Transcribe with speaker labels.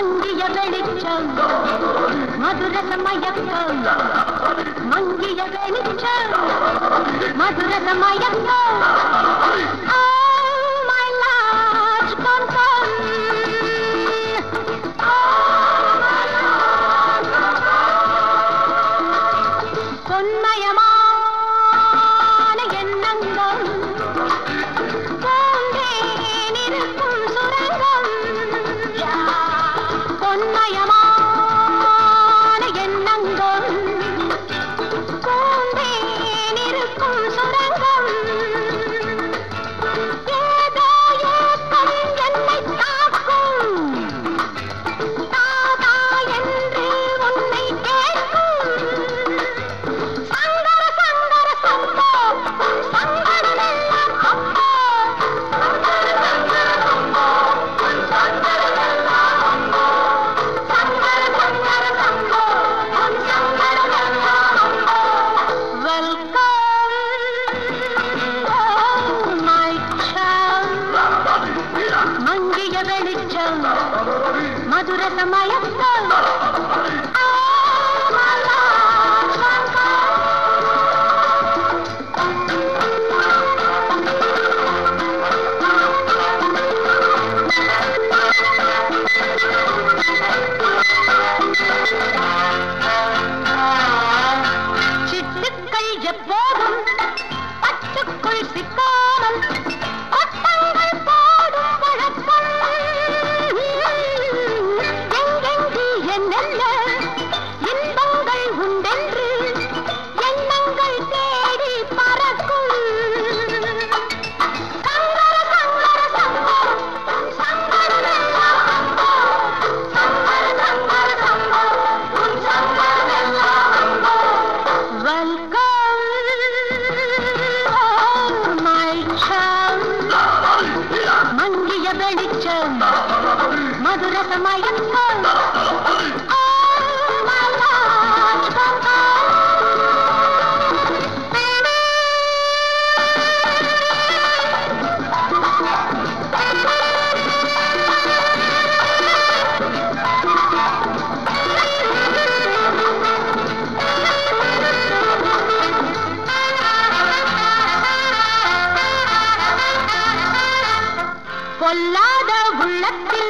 Speaker 1: மங்கிய வெளிச்சம் மதுரசமயக்கம் மங்கிய வெளிச்சம் மதுரசமயக்கம் வெளிச்சம் மதுர சமயத்தம் சிட்டுக்கள் எப்போதும் பட்டுக்குள் சிக்காமல் நல்ல మధుర సమయంతో பொல்லாத உள்ளத்தில்